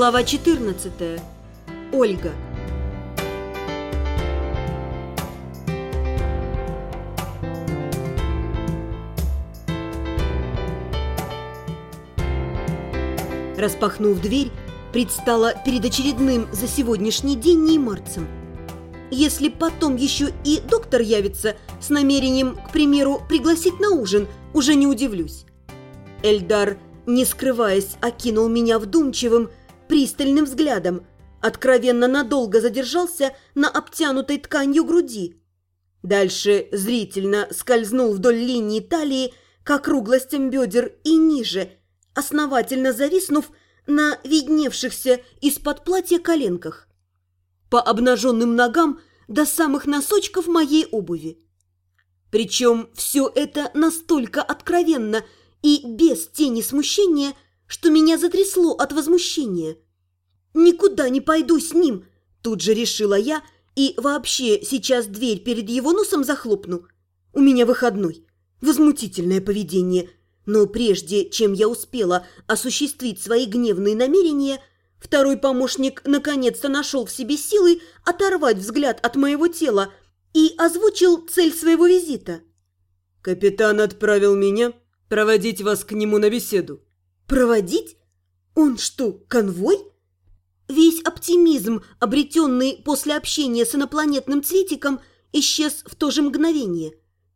Глава 14. Ольга. Распахнув дверь, предстала перед очередным за сегодняшний день неймарцем. Если потом еще и доктор явится с намерением, к примеру, пригласить на ужин, уже не удивлюсь. Эльдар, не скрываясь, окинул меня вдумчивым, пристальным взглядом, откровенно надолго задержался на обтянутой тканью груди. Дальше зрительно скользнул вдоль линии талии к округлостям бедер и ниже, основательно зависнув на видневшихся из-под платья коленках. По обнаженным ногам до самых носочков моей обуви. Причем все это настолько откровенно и без тени смущения – что меня затрясло от возмущения. «Никуда не пойду с ним!» Тут же решила я и вообще сейчас дверь перед его носом захлопну. У меня выходной. Возмутительное поведение. Но прежде, чем я успела осуществить свои гневные намерения, второй помощник наконец-то нашел в себе силы оторвать взгляд от моего тела и озвучил цель своего визита. «Капитан отправил меня проводить вас к нему на беседу». Проводить? Он что, конвой? Весь оптимизм, обретенный после общения с инопланетным цветиком, исчез в то же мгновение.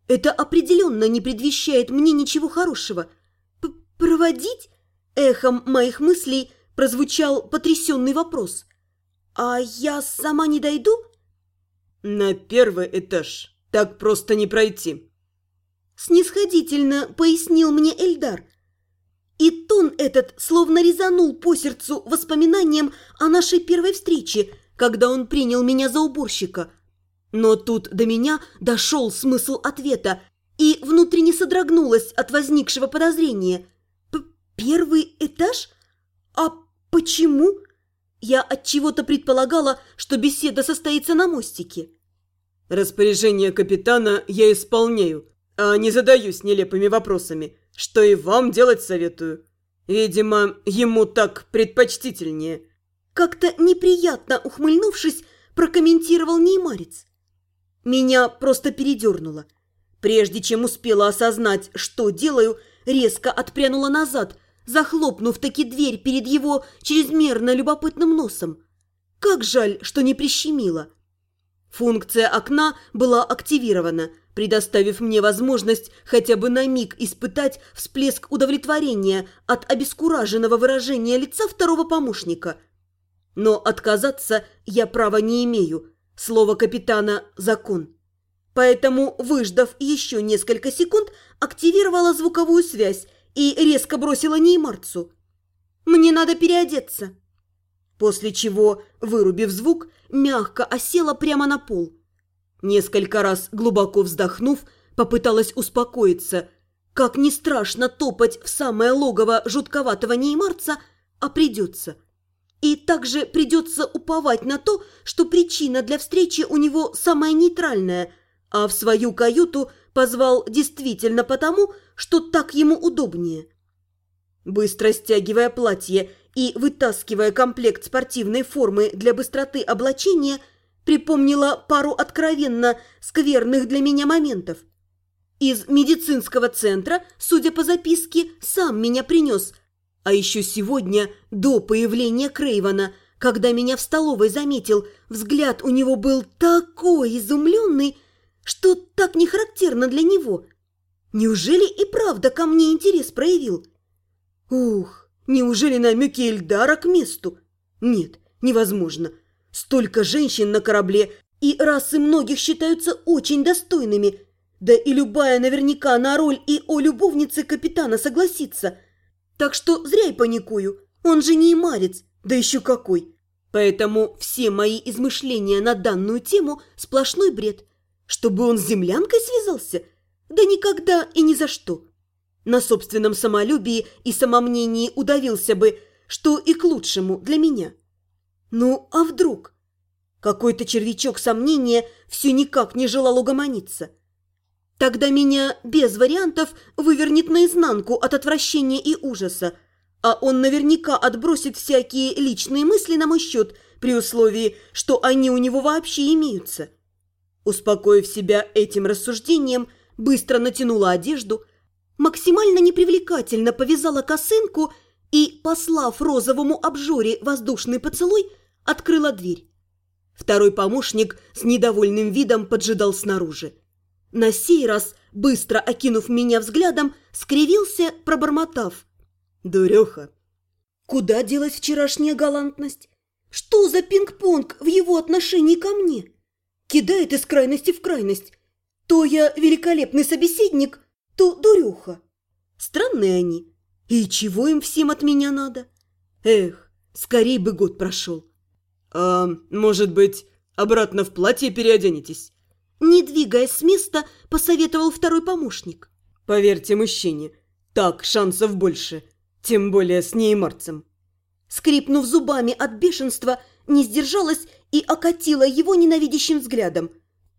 Это определенно не предвещает мне ничего хорошего. П «Проводить?» Эхом моих мыслей прозвучал потрясенный вопрос. «А я сама не дойду?» «На первый этаж. Так просто не пройти». Снисходительно пояснил мне Эльдар – и тон этот словно резанул по сердцу воспоминанием о нашей первой встрече, когда он принял меня за уборщика. Но тут до меня дошел смысл ответа, и внутренне содрогнулась от возникшего подозрения. П «Первый этаж? А почему?» Я от чего то предполагала, что беседа состоится на мостике. «Распоряжение капитана я исполняю, а не задаюсь нелепыми вопросами», что и вам делать советую. Видимо, ему так предпочтительнее». Как-то неприятно ухмыльнувшись, прокомментировал Неймарец. Меня просто передернуло. Прежде чем успела осознать, что делаю, резко отпрянула назад, захлопнув таки дверь перед его чрезмерно любопытным носом. Как жаль, что не прищемила. Функция окна была активирована – предоставив мне возможность хотя бы на миг испытать всплеск удовлетворения от обескураженного выражения лица второго помощника. Но отказаться я права не имею. Слово капитана – закон. Поэтому, выждав еще несколько секунд, активировала звуковую связь и резко бросила Неймарцу. «Мне надо переодеться». После чего, вырубив звук, мягко осела прямо на пол – Несколько раз глубоко вздохнув, попыталась успокоиться. Как не страшно топать в самое логово жутковатого неймарца, а придется. И также придется уповать на то, что причина для встречи у него самая нейтральная, а в свою каюту позвал действительно потому, что так ему удобнее. Быстро стягивая платье и вытаскивая комплект спортивной формы для быстроты облачения – припомнила пару откровенно скверных для меня моментов. Из медицинского центра, судя по записке, сам меня принес. А еще сегодня, до появления Крейвана, когда меня в столовой заметил, взгляд у него был такой изумленный, что так не характерно для него. Неужели и правда ко мне интерес проявил? Ух, неужели намеки Эльдара к месту? Нет, невозможно. Столько женщин на корабле, и расы многих считаются очень достойными. Да и любая наверняка на роль и о любовнице капитана согласится. Так что зря я паникую, он же не имарец, да еще какой. Поэтому все мои измышления на данную тему – сплошной бред. Чтобы он с землянкой связался? Да никогда и ни за что. На собственном самолюбии и самомнении удавился бы, что и к лучшему для меня. Ну, а вдруг? Какой-то червячок сомнения все никак не желал угомониться. Тогда меня без вариантов вывернет наизнанку от отвращения и ужаса, а он наверняка отбросит всякие личные мысли на мой счет при условии, что они у него вообще имеются. Успокоив себя этим рассуждением, быстро натянула одежду, максимально непривлекательно повязала косынку и, послав розовому обжоре воздушный поцелуй, открыла дверь. Второй помощник с недовольным видом поджидал снаружи. На сей раз, быстро окинув меня взглядом, скривился, пробормотав. «Дуреха!» Куда делась вчерашняя галантность? Что за пинг-понг в его отношении ко мне? Кидает из крайности в крайность. То я великолепный собеседник, то дуреха. Странные они. И чего им всем от меня надо? Эх, скорей бы год прошел. «А, может быть, обратно в платье переоденетесь?» Не двигаясь с места, посоветовал второй помощник. «Поверьте мужчине, так шансов больше, тем более с неймарцем». Скрипнув зубами от бешенства, не сдержалась и окатила его ненавидящим взглядом.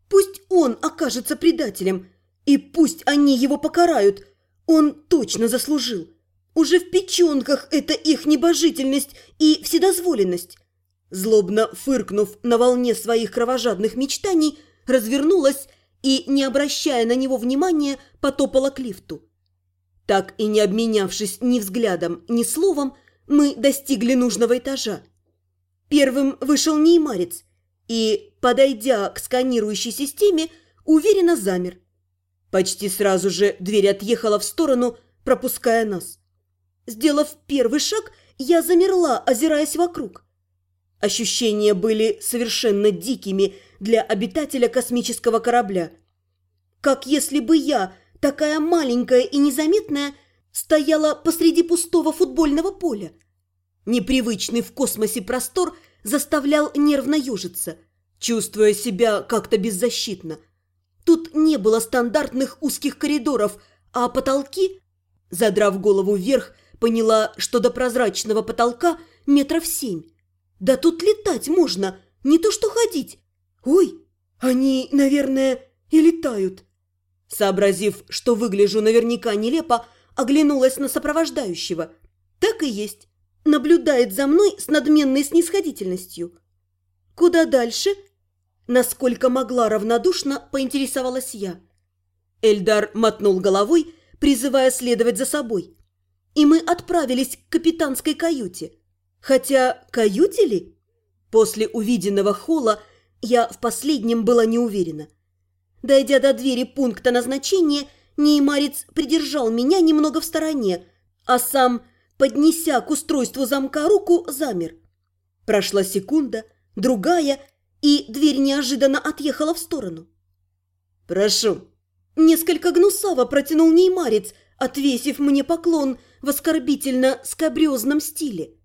Пусть он окажется предателем, и пусть они его покарают, он точно заслужил. Уже в печенках это их небожительность и вседозволенность. Злобно фыркнув на волне своих кровожадных мечтаний, развернулась и, не обращая на него внимания, потопала к лифту. Так и не обменявшись ни взглядом, ни словом, мы достигли нужного этажа. Первым вышел неймарец и, подойдя к сканирующей системе, уверенно замер. Почти сразу же дверь отъехала в сторону, пропуская нас. Сделав первый шаг, я замерла, озираясь вокруг. Ощущения были совершенно дикими для обитателя космического корабля. Как если бы я, такая маленькая и незаметная, стояла посреди пустого футбольного поля. Непривычный в космосе простор заставлял нервно южиться, чувствуя себя как-то беззащитно. Тут не было стандартных узких коридоров, а потолки... Задрав голову вверх, поняла, что до прозрачного потолка метров семь. Да тут летать можно, не то что ходить. Ой, они, наверное, и летают. Сообразив, что выгляжу наверняка нелепо, оглянулась на сопровождающего. Так и есть. Наблюдает за мной с надменной снисходительностью. Куда дальше? Насколько могла равнодушно, поинтересовалась я. Эльдар мотнул головой, призывая следовать за собой. И мы отправились к капитанской каюте. Хотя каюте ли? После увиденного холла я в последнем была не уверена. Дойдя до двери пункта назначения, Неймарец придержал меня немного в стороне, а сам, поднеся к устройству замка руку, замер. Прошла секунда, другая, и дверь неожиданно отъехала в сторону. «Прошу». Несколько гнусаво протянул Неймарец, отвесив мне поклон в оскорбительно скобрезном стиле.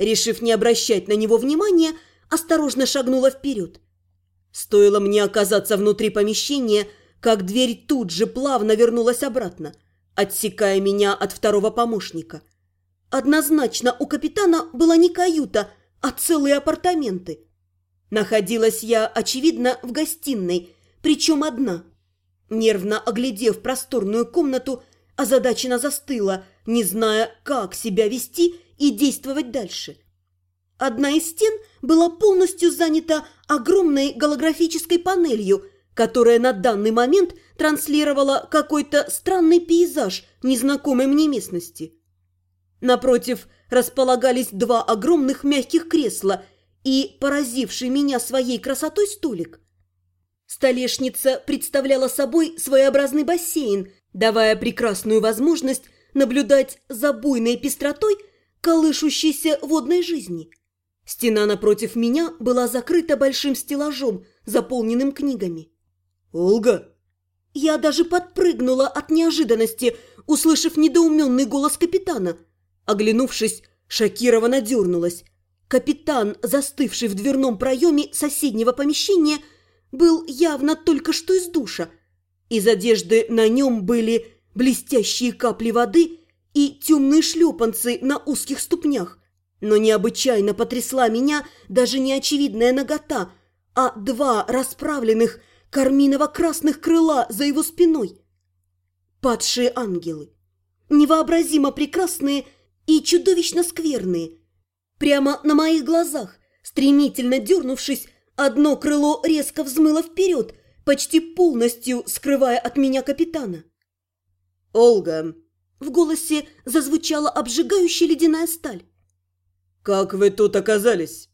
Решив не обращать на него внимания, осторожно шагнула вперед. Стоило мне оказаться внутри помещения, как дверь тут же плавно вернулась обратно, отсекая меня от второго помощника. Однозначно у капитана была не каюта, а целые апартаменты. Находилась я, очевидно, в гостиной, причем одна. Нервно оглядев просторную комнату, озадаченно застыла, не зная, как себя вести и действовать дальше. Одна из стен была полностью занята огромной голографической панелью, которая на данный момент транслировала какой-то странный пейзаж незнакомой мне местности. Напротив располагались два огромных мягких кресла и поразивший меня своей красотой столик. Столешница представляла собой своеобразный бассейн, давая прекрасную возможность наблюдать за буйной пестротой колышущейся водной жизни. Стена напротив меня была закрыта большим стеллажом, заполненным книгами. «Олга!» Я даже подпрыгнула от неожиданности, услышав недоуменный голос капитана. Оглянувшись, шокированно дернулась. Капитан, застывший в дверном проеме соседнего помещения, был явно только что из душа. Из одежды на нем были блестящие капли воды и темные шлепанцы на узких ступнях. Но необычайно потрясла меня даже не очевидная нагота, а два расправленных карминово-красных крыла за его спиной. Падшие ангелы. Невообразимо прекрасные и чудовищно скверные. Прямо на моих глазах, стремительно дернувшись, одно крыло резко взмыло вперед, почти полностью скрывая от меня капитана. «Олга!» В голосе зазвучала обжигающая ледяная сталь. «Как вы тут оказались?»